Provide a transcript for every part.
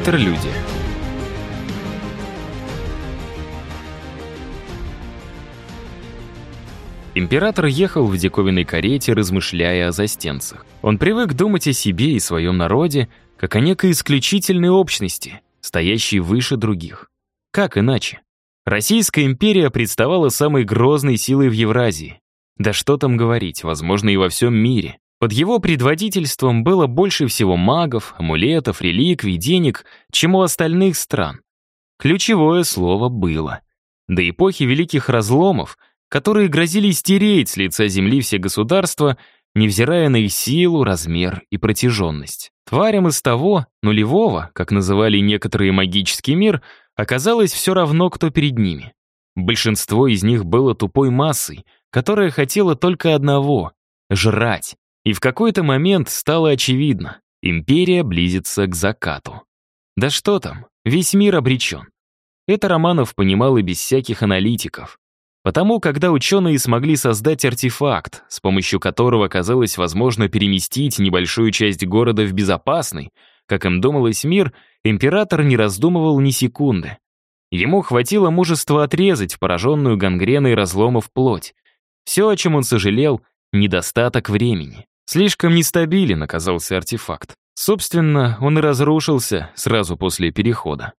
Интерлюдия. Император ехал в диковинной карете, размышляя о застенцах. Он привык думать о себе и своем народе, как о некой исключительной общности, стоящей выше других. Как иначе? Российская империя представала самой грозной силой в Евразии. Да что там говорить, возможно, и во всем мире. Под его предводительством было больше всего магов, амулетов, реликвий, денег, чем у остальных стран. Ключевое слово «было». До эпохи Великих Разломов — которые грозили стереть с лица земли все государства, невзирая на их силу, размер и протяженность. Тварям из того, нулевого, как называли некоторые магический мир, оказалось все равно, кто перед ними. Большинство из них было тупой массой, которая хотела только одного — жрать. И в какой-то момент стало очевидно — империя близится к закату. Да что там, весь мир обречен. Это Романов понимал и без всяких аналитиков. Потому, когда ученые смогли создать артефакт, с помощью которого казалось возможно переместить небольшую часть города в безопасный, как им думалось мир, император не раздумывал ни секунды. Ему хватило мужества отрезать пораженную гангреной разломов плоть. Все, о чем он сожалел, недостаток времени. Слишком нестабилен оказался артефакт. Собственно, он и разрушился сразу после перехода.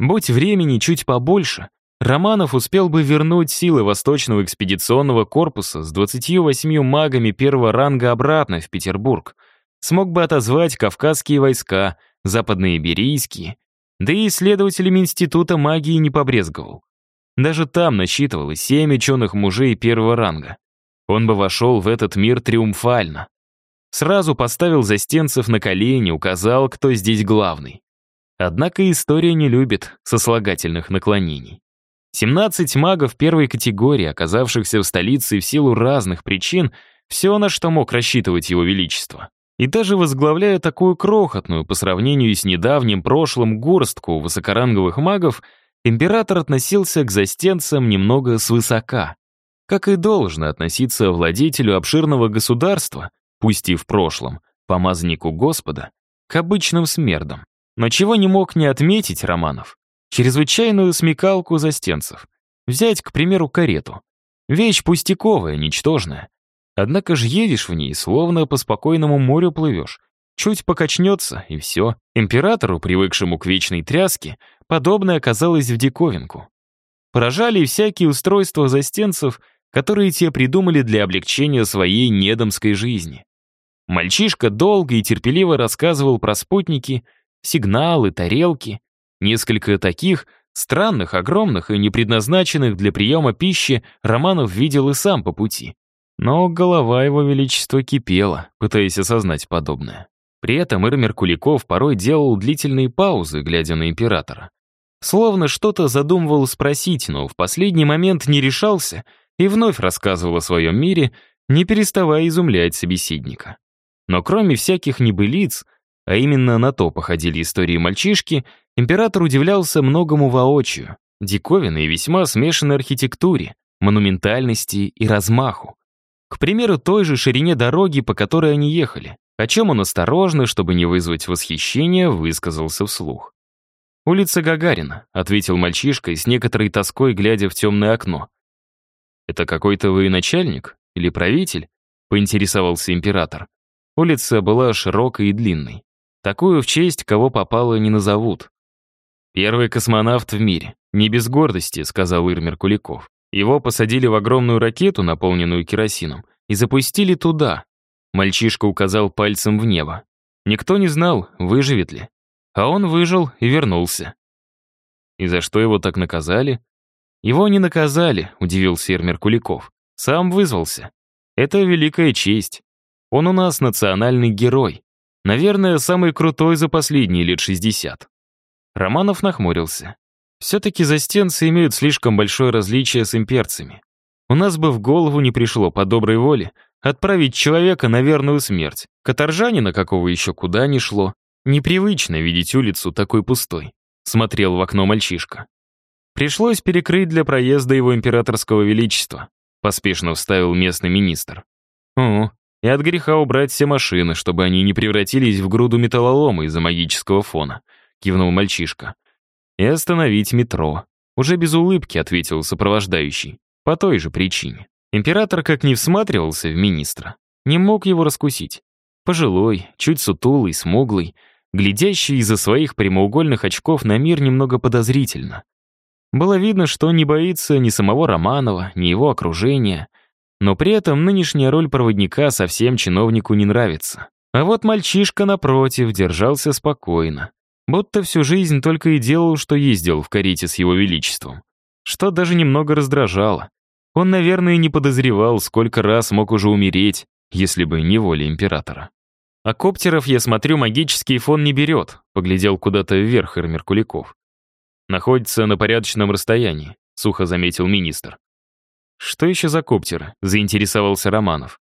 Будь времени чуть побольше, Романов успел бы вернуть силы Восточного экспедиционного корпуса с 28 магами первого ранга обратно в Петербург, смог бы отозвать кавказские войска, западные берийские, да и исследователями Института магии не побрезговал. Даже там насчитывалось семь ученых мужей первого ранга. Он бы вошел в этот мир триумфально. Сразу поставил застенцев на колени, указал, кто здесь главный. Однако история не любит сослагательных наклонений. 17 магов первой категории, оказавшихся в столице в силу разных причин, все, на что мог рассчитывать его величество. И даже возглавляя такую крохотную по сравнению с недавним прошлым горстку высокоранговых магов, император относился к застенцам немного свысока. Как и должно относиться владетелю обширного государства, пусть и в прошлом, помазаннику Господа, к обычным смердам. Но чего не мог не отметить Романов? чрезвычайную смекалку застенцев. Взять, к примеру, карету. Вещь пустяковая, ничтожная. Однако же едешь в ней, словно по спокойному морю плывешь. Чуть покачнется, и все. Императору, привыкшему к вечной тряске, подобное оказалось в диковинку. Поражали всякие устройства застенцев, которые те придумали для облегчения своей недомской жизни. Мальчишка долго и терпеливо рассказывал про спутники, сигналы, тарелки, Несколько таких, странных, огромных и не предназначенных для приема пищи, Романов видел и сам по пути. Но голова его величества кипела, пытаясь осознать подобное. При этом Ирмер Куликов порой делал длительные паузы, глядя на императора. Словно что-то задумывал спросить, но в последний момент не решался и вновь рассказывал о своем мире, не переставая изумлять собеседника. Но кроме всяких небылиц, а именно на то походили истории мальчишки, император удивлялся многому воочию, диковинной и весьма смешанной архитектуре, монументальности и размаху. К примеру, той же ширине дороги, по которой они ехали, о чем он осторожно, чтобы не вызвать восхищения, высказался вслух. «Улица Гагарина», — ответил мальчишка, с некоторой тоской глядя в темное окно. «Это какой-то военачальник или правитель?» — поинтересовался император. Улица была широкой и длинной. Такую в честь кого попало не назовут. «Первый космонавт в мире. Не без гордости», — сказал Ирмер Куликов. Его посадили в огромную ракету, наполненную керосином, и запустили туда. Мальчишка указал пальцем в небо. Никто не знал, выживет ли. А он выжил и вернулся. И за что его так наказали? Его не наказали, удивился Ирмер Куликов. Сам вызвался. Это великая честь. Он у нас национальный герой. Наверное, самый крутой за последние лет 60. Романов нахмурился. Все-таки застенцы имеют слишком большое различие с имперцами. У нас бы в голову не пришло по доброй воле отправить человека на верную смерть. Каторжанина какого еще куда ни шло. Непривычно видеть улицу такой пустой. Смотрел в окно мальчишка. Пришлось перекрыть для проезда его императорского величества. Поспешно вставил местный министр. О, и от греха убрать все машины, чтобы они не превратились в груду металлолома из-за магического фона. — кивнул мальчишка. «И остановить метро». Уже без улыбки ответил сопровождающий. По той же причине. Император как не всматривался в министра. Не мог его раскусить. Пожилой, чуть сутулый, смуглый, глядящий из-за своих прямоугольных очков на мир немного подозрительно. Было видно, что не боится ни самого Романова, ни его окружения, но при этом нынешняя роль проводника совсем чиновнику не нравится. А вот мальчишка, напротив, держался спокойно, будто всю жизнь только и делал, что ездил в карете с его величеством. Что даже немного раздражало. Он, наверное, не подозревал, сколько раз мог уже умереть, если бы не воля императора. А коптеров, я смотрю, магический фон не берет, поглядел куда-то вверх Эрмер Куликов. Находится на порядочном расстоянии, сухо заметил министр. Что еще за коптеры? заинтересовался Романов.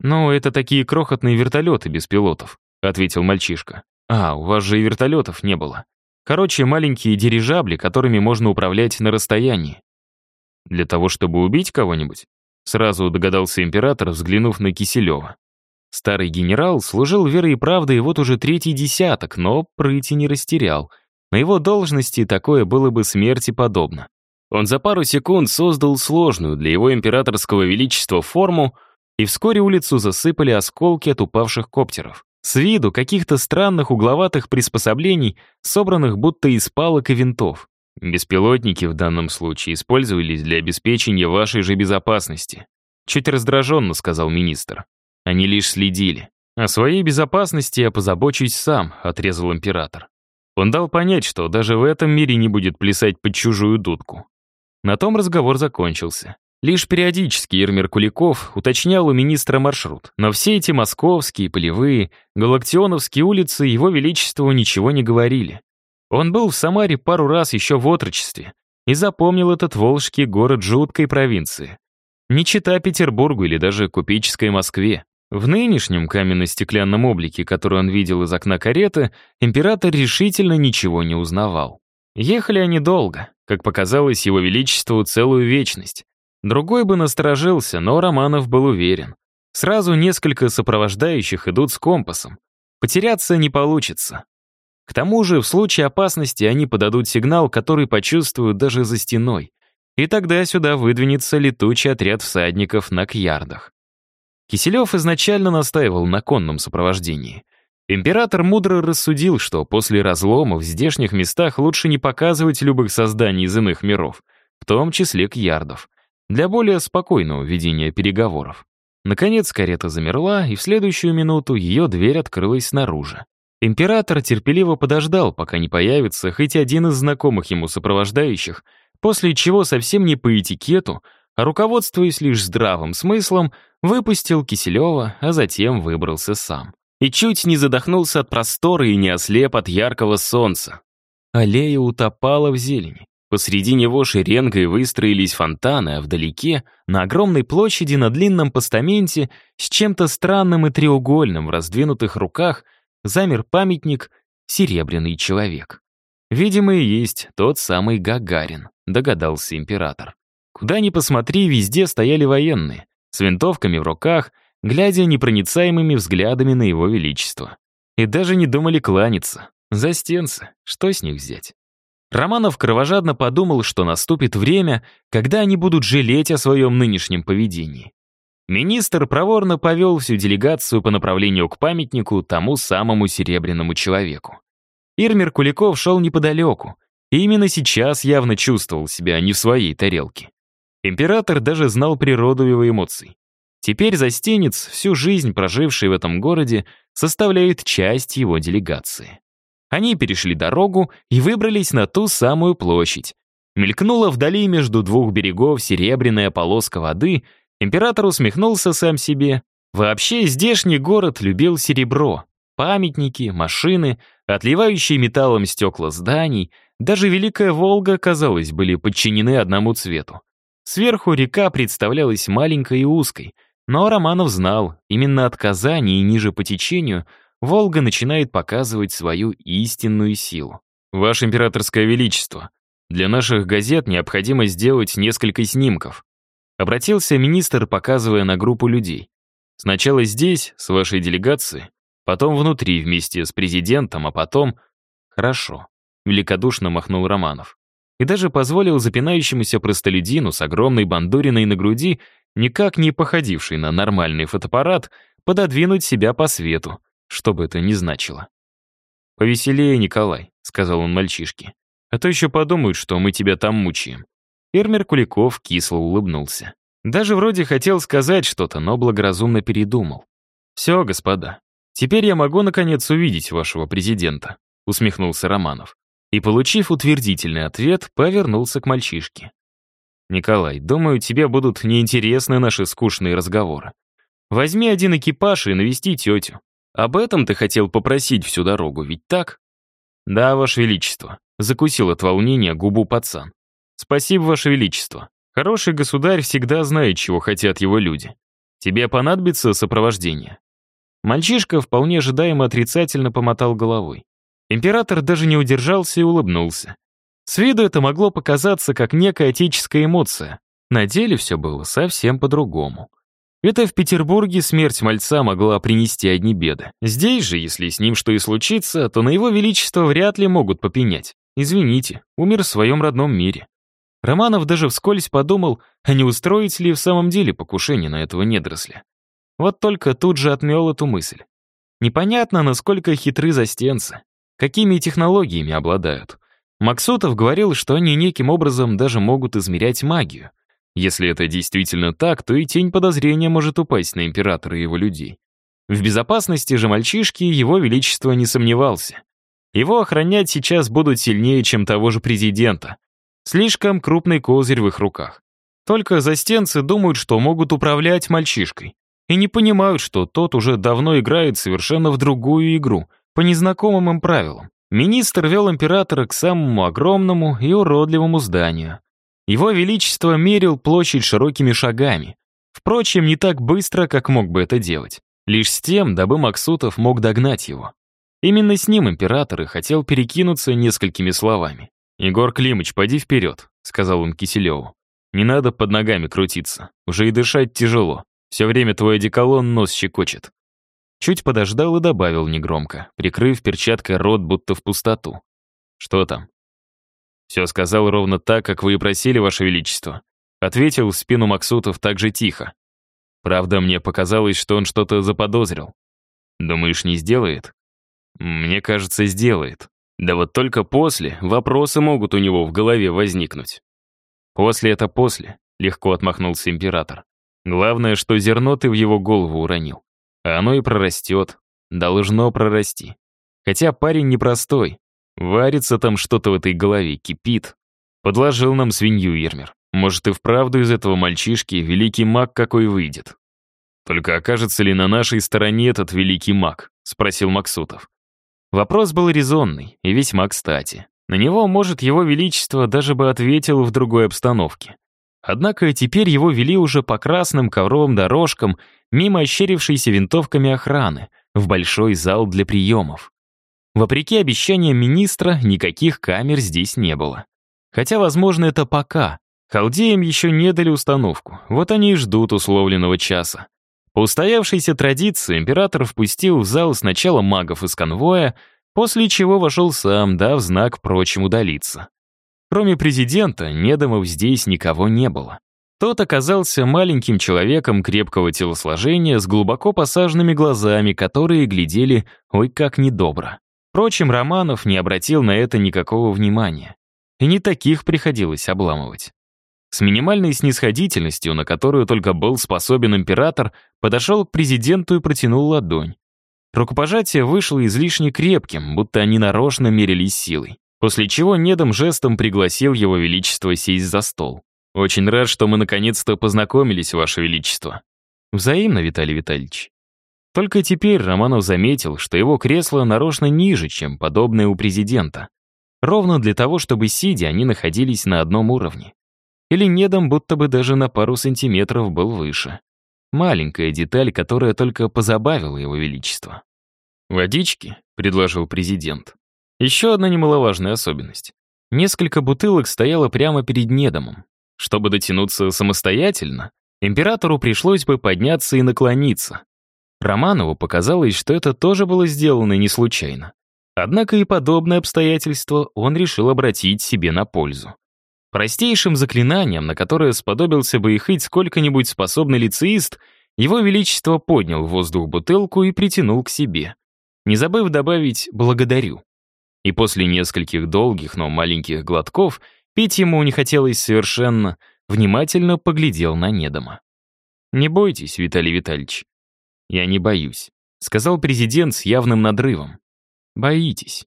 «Ну, это такие крохотные вертолеты без пилотов», — ответил мальчишка. «А, у вас же и вертолетов не было. Короче, маленькие дирижабли, которыми можно управлять на расстоянии». «Для того, чтобы убить кого-нибудь?» Сразу догадался император, взглянув на Киселева. Старый генерал служил верой и правдой вот уже третий десяток, но прыти не растерял. На его должности такое было бы смерти подобно. Он за пару секунд создал сложную для его императорского величества форму, и вскоре улицу засыпали осколки от упавших коптеров. С виду каких-то странных угловатых приспособлений, собранных будто из палок и винтов. Беспилотники в данном случае использовались для обеспечения вашей же безопасности. Чуть раздраженно сказал министр. Они лишь следили. О своей безопасности я позабочусь сам, отрезал император. Он дал понять, что даже в этом мире не будет плясать под чужую дудку. На том разговор закончился. Лишь периодически Ермер Куликов уточнял у министра маршрут, но все эти московские, полевые, галактионовские улицы его величеству ничего не говорили. Он был в Самаре пару раз еще в отрочестве и запомнил этот волжский город жуткой провинции. Не чита Петербургу или даже купеческой Москве. В нынешнем каменно-стеклянном облике, который он видел из окна кареты, император решительно ничего не узнавал. Ехали они долго, как показалось его величеству, целую вечность. Другой бы насторожился, но Романов был уверен. Сразу несколько сопровождающих идут с компасом. Потеряться не получится. К тому же, в случае опасности они подадут сигнал, который почувствуют даже за стеной. И тогда сюда выдвинется летучий отряд всадников на кьярдах. Киселев изначально настаивал на конном сопровождении. Император мудро рассудил, что после разлома в здешних местах лучше не показывать любых созданий из иных миров, в том числе кьярдов, для более спокойного ведения переговоров. Наконец карета замерла, и в следующую минуту ее дверь открылась снаружи. Император терпеливо подождал, пока не появится хоть один из знакомых ему сопровождающих, после чего совсем не по этикету, а руководствуясь лишь здравым смыслом, выпустил Киселева, а затем выбрался сам. И чуть не задохнулся от простора и не ослеп от яркого солнца. Аллея утопала в зелени. Посреди него шеренгой выстроились фонтаны, а вдалеке, на огромной площади на длинном постаменте, с чем-то странным и треугольным в раздвинутых руках, замер памятник «Серебряный человек». Видимо, и есть тот самый Гагарин, догадался император. Куда ни посмотри, везде стояли военные, с винтовками в руках, глядя непроницаемыми взглядами на его величество. И даже не думали кланяться. Застенцы, что с них взять? Романов кровожадно подумал, что наступит время, когда они будут жалеть о своем нынешнем поведении. Министр проворно повел всю делегацию по направлению к памятнику тому самому серебряному человеку. Ирмер Куликов шел неподалеку, и именно сейчас явно чувствовал себя не в своей тарелке. Император даже знал природу его эмоций. Теперь застенец, всю жизнь проживший в этом городе, составляет часть его делегации. Они перешли дорогу и выбрались на ту самую площадь. Мелькнула вдали между двух берегов серебряная полоска воды, император усмехнулся сам себе. Вообще, здешний город любил серебро. Памятники, машины, отливающие металлом стекла зданий, даже Великая Волга, казалось, были подчинены одному цвету. Сверху река представлялась маленькой и узкой, но Романов знал, именно от Казани и ниже по течению Волга начинает показывать свою истинную силу. «Ваше императорское величество, для наших газет необходимо сделать несколько снимков», обратился министр, показывая на группу людей. «Сначала здесь, с вашей делегацией, потом внутри вместе с президентом, а потом...» «Хорошо», — великодушно махнул Романов. И даже позволил запинающемуся простолюдину с огромной бандуриной на груди, никак не походивший на нормальный фотоаппарат, пододвинуть себя по свету, что бы это ни значило. «Повеселее, Николай», — сказал он мальчишке. «А то еще подумают, что мы тебя там мучаем». Фермер Куликов кисло улыбнулся. Даже вроде хотел сказать что-то, но благоразумно передумал. «Все, господа, теперь я могу, наконец, увидеть вашего президента», усмехнулся Романов. И, получив утвердительный ответ, повернулся к мальчишке. «Николай, думаю, тебе будут неинтересны наши скучные разговоры. Возьми один экипаж и навести тетю. Об этом ты хотел попросить всю дорогу, ведь так?» «Да, Ваше Величество», — закусил от волнения губу пацан. «Спасибо, Ваше Величество. Хороший государь всегда знает, чего хотят его люди. Тебе понадобится сопровождение». Мальчишка вполне ожидаемо отрицательно помотал головой. Император даже не удержался и улыбнулся. С виду это могло показаться как некая отеческая эмоция. На деле все было совсем по-другому. Это в Петербурге смерть мальца могла принести одни беды. Здесь же, если с ним что и случится, то на его величество вряд ли могут попенять. Извините, умер в своем родном мире. Романов даже вскользь подумал, а не устроить ли в самом деле покушение на этого недоросля. Вот только тут же отмел эту мысль. Непонятно, насколько хитры застенцы, какими технологиями обладают. Максутов говорил, что они неким образом даже могут измерять магию. Если это действительно так, то и тень подозрения может упасть на императора и его людей. В безопасности же мальчишки его величество не сомневался. Его охранять сейчас будут сильнее, чем того же президента, Слишком крупный козырь в их руках. Только застенцы думают, что могут управлять мальчишкой. И не понимают, что тот уже давно играет совершенно в другую игру, по незнакомым им правилам. Министр вел императора к самому огромному и уродливому зданию. Его Величество мерил площадь широкими шагами. Впрочем, не так быстро, как мог бы это делать. Лишь с тем, дабы Максутов мог догнать его. Именно с ним император и хотел перекинуться несколькими словами. «Егор Климыч, пойди вперед», — сказал он Киселеву. «Не надо под ногами крутиться. Уже и дышать тяжело. Все время твой одеколон нос щекочет». Чуть подождал и добавил негромко, прикрыв перчаткой рот будто в пустоту. «Что там?» «Все сказал ровно так, как вы и просили, Ваше Величество», ответил в спину Максутов так же тихо. Правда, мне показалось, что он что-то заподозрил. Думаешь, не сделает? Мне кажется, сделает. Да вот только после вопросы могут у него в голове возникнуть. После это после, легко отмахнулся император. Главное, что зерно ты в его голову уронил. А оно и прорастет. Должно прорасти. Хотя парень непростой. Варится там что-то в этой голове, кипит. Подложил нам свинью Ермер. Может, и вправду из этого мальчишки великий маг какой выйдет. Только окажется ли на нашей стороне этот великий маг? Спросил Максутов. Вопрос был резонный и весьма кстати. На него, может, его величество даже бы ответил в другой обстановке. Однако теперь его вели уже по красным ковровым дорожкам, мимо ощерившейся винтовками охраны, в большой зал для приемов. Вопреки обещаниям министра, никаких камер здесь не было. Хотя, возможно, это пока. Халдеям еще не дали установку, вот они и ждут условленного часа. По устоявшейся традиции император впустил в зал сначала магов из конвоя, после чего вошел сам, дав знак прочим удалиться. Кроме президента, Недомов здесь никого не было. Тот оказался маленьким человеком крепкого телосложения с глубоко посаженными глазами, которые глядели ой как недобро. Впрочем, Романов не обратил на это никакого внимания. И не таких приходилось обламывать. С минимальной снисходительностью, на которую только был способен император, подошел к президенту и протянул ладонь. Рукопожатие вышло излишне крепким, будто они нарочно мерились силой. После чего Недом жестом пригласил его величество сесть за стол. «Очень рад, что мы наконец-то познакомились, ваше величество». «Взаимно, Виталий Витальевич». Только теперь Романов заметил, что его кресло нарочно ниже, чем подобное у президента. Ровно для того, чтобы сидя, они находились на одном уровне. Или недом будто бы даже на пару сантиметров был выше. Маленькая деталь, которая только позабавила его величество. «Водички?» — предложил президент. Еще одна немаловажная особенность. Несколько бутылок стояло прямо перед недомом. Чтобы дотянуться самостоятельно, императору пришлось бы подняться и наклониться. Романову показалось, что это тоже было сделано не случайно. Однако и подобное обстоятельство он решил обратить себе на пользу. Простейшим заклинанием, на которое сподобился бы и хоть сколько-нибудь способный лицеист, его Величество поднял в воздух бутылку и притянул к себе, не забыв добавить «благодарю». И после нескольких долгих, но маленьких глотков пить ему не хотелось совершенно, внимательно поглядел на Недома. «Не бойтесь, Виталий Витальевич». «Я не боюсь», — сказал президент с явным надрывом. «Боитесь.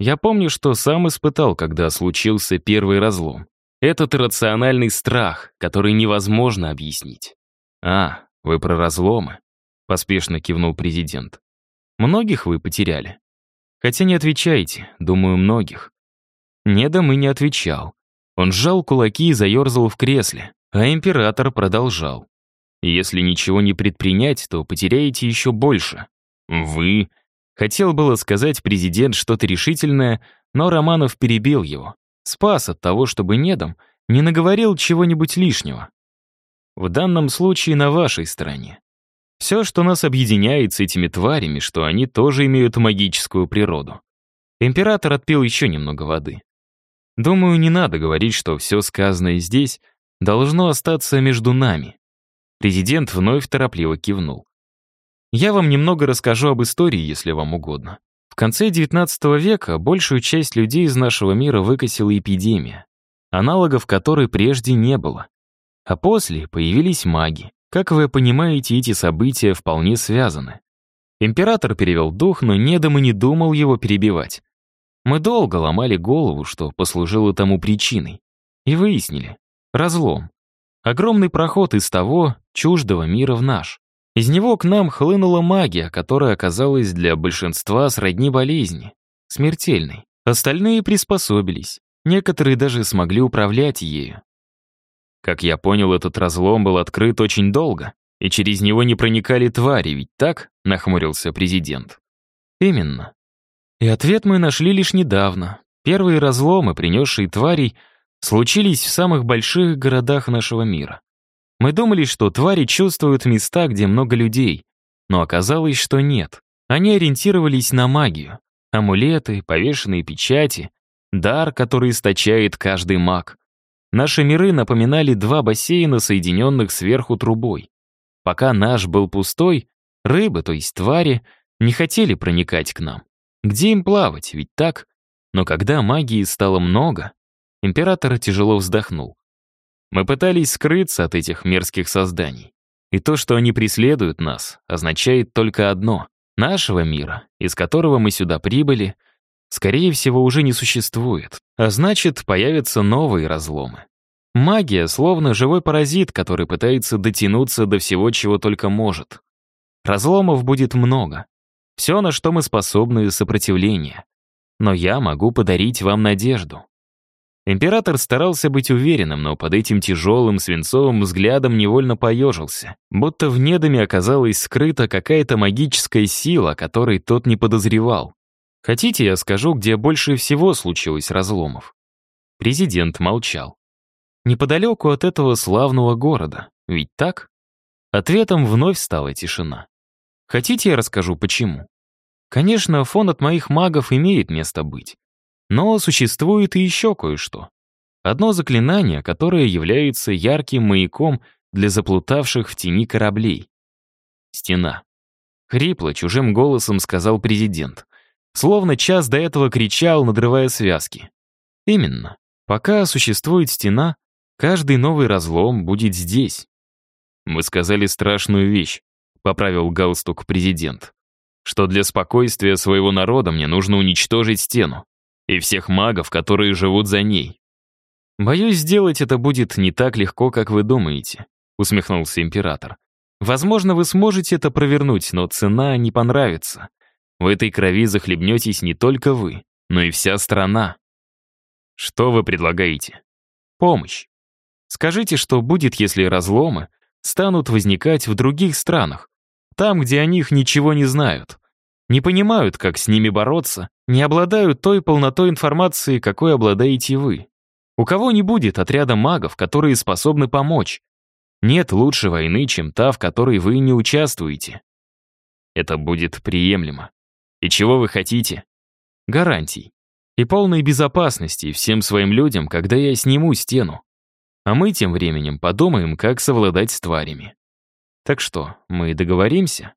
Я помню, что сам испытал, когда случился первый разлом. Этот иррациональный страх, который невозможно объяснить. «А, вы про разломы?» — поспешно кивнул президент. «Многих вы потеряли?» «Хотя не отвечайте, думаю, многих». Недом и не отвечал. Он сжал кулаки и заерзал в кресле, а император продолжал. «Если ничего не предпринять, то потеряете еще больше. Вы...» Хотел было сказать президент что-то решительное, но Романов перебил его. Спас от того, чтобы Недом не наговорил чего-нибудь лишнего. В данном случае на вашей стороне. Все, что нас объединяет с этими тварями, что они тоже имеют магическую природу. Император отпил еще немного воды. Думаю, не надо говорить, что все сказанное здесь должно остаться между нами. Президент вновь торопливо кивнул. Я вам немного расскажу об истории, если вам угодно. В конце XIX века большую часть людей из нашего мира выкосила эпидемия, аналогов которой прежде не было. А после появились маги. Как вы понимаете, эти события вполне связаны. Император перевел дух, но Недом и не думал его перебивать. Мы долго ломали голову, что послужило тому причиной. И выяснили. Разлом. Огромный проход из того, чуждого мира в наш. Из него к нам хлынула магия, которая оказалась для большинства сродни болезни, смертельной. Остальные приспособились, некоторые даже смогли управлять ею. Как я понял, этот разлом был открыт очень долго, и через него не проникали твари, ведь так? Нахмурился президент. Именно. И ответ мы нашли лишь недавно. Первые разломы, принесшие тварей, случились в самых больших городах нашего мира. Мы думали, что твари чувствуют места, где много людей, но оказалось, что нет. Они ориентировались на магию. Амулеты, повешенные печати, дар, который источает каждый маг. Наши миры напоминали два бассейна, соединенных сверху трубой. Пока наш был пустой, рыбы, то есть твари, не хотели проникать к нам. Где им плавать, ведь так? Но когда магии стало много, император тяжело вздохнул. Мы пытались скрыться от этих мерзких созданий. И то, что они преследуют нас, означает только одно. Нашего мира, из которого мы сюда прибыли, скорее всего, уже не существует. А значит, появятся новые разломы. Магия словно живой паразит, который пытается дотянуться до всего, чего только может. Разломов будет много. Все, на что мы способны, сопротивление. Но я могу подарить вам надежду. Император старался быть уверенным, но под этим тяжелым свинцовым взглядом невольно поежился, будто в недоме оказалась скрыта какая-то магическая сила, которой тот не подозревал. Хотите, я скажу, где больше всего случилось разломов? Президент молчал. Неподалеку от этого славного города, ведь так? Ответом вновь стала тишина. Хотите, я расскажу, почему? Конечно, фон от моих магов имеет место быть. Но существует и еще кое-что. Одно заклинание, которое является ярким маяком для заплутавших в тени кораблей. Стена. Хрипло, чужим голосом сказал президент. Словно час до этого кричал, надрывая связки. Именно. Пока существует стена, каждый новый разлом будет здесь. Мы сказали страшную вещь, поправил галстук президент. Что для спокойствия своего народа мне нужно уничтожить стену и всех магов, которые живут за ней. «Боюсь, сделать это будет не так легко, как вы думаете», — усмехнулся император. «Возможно, вы сможете это провернуть, но цена не понравится. В этой крови захлебнетесь не только вы, но и вся страна». «Что вы предлагаете?» «Помощь. Скажите, что будет, если разломы станут возникать в других странах, там, где о них ничего не знают не понимают, как с ними бороться, не обладают той полнотой информации, какой обладаете вы. У кого не будет отряда магов, которые способны помочь? Нет лучше войны, чем та, в которой вы не участвуете. Это будет приемлемо. И чего вы хотите? гарантий и полной безопасности всем своим людям, когда я сниму стену. А мы тем временем подумаем, как совладать с тварями. Так что, мы договоримся?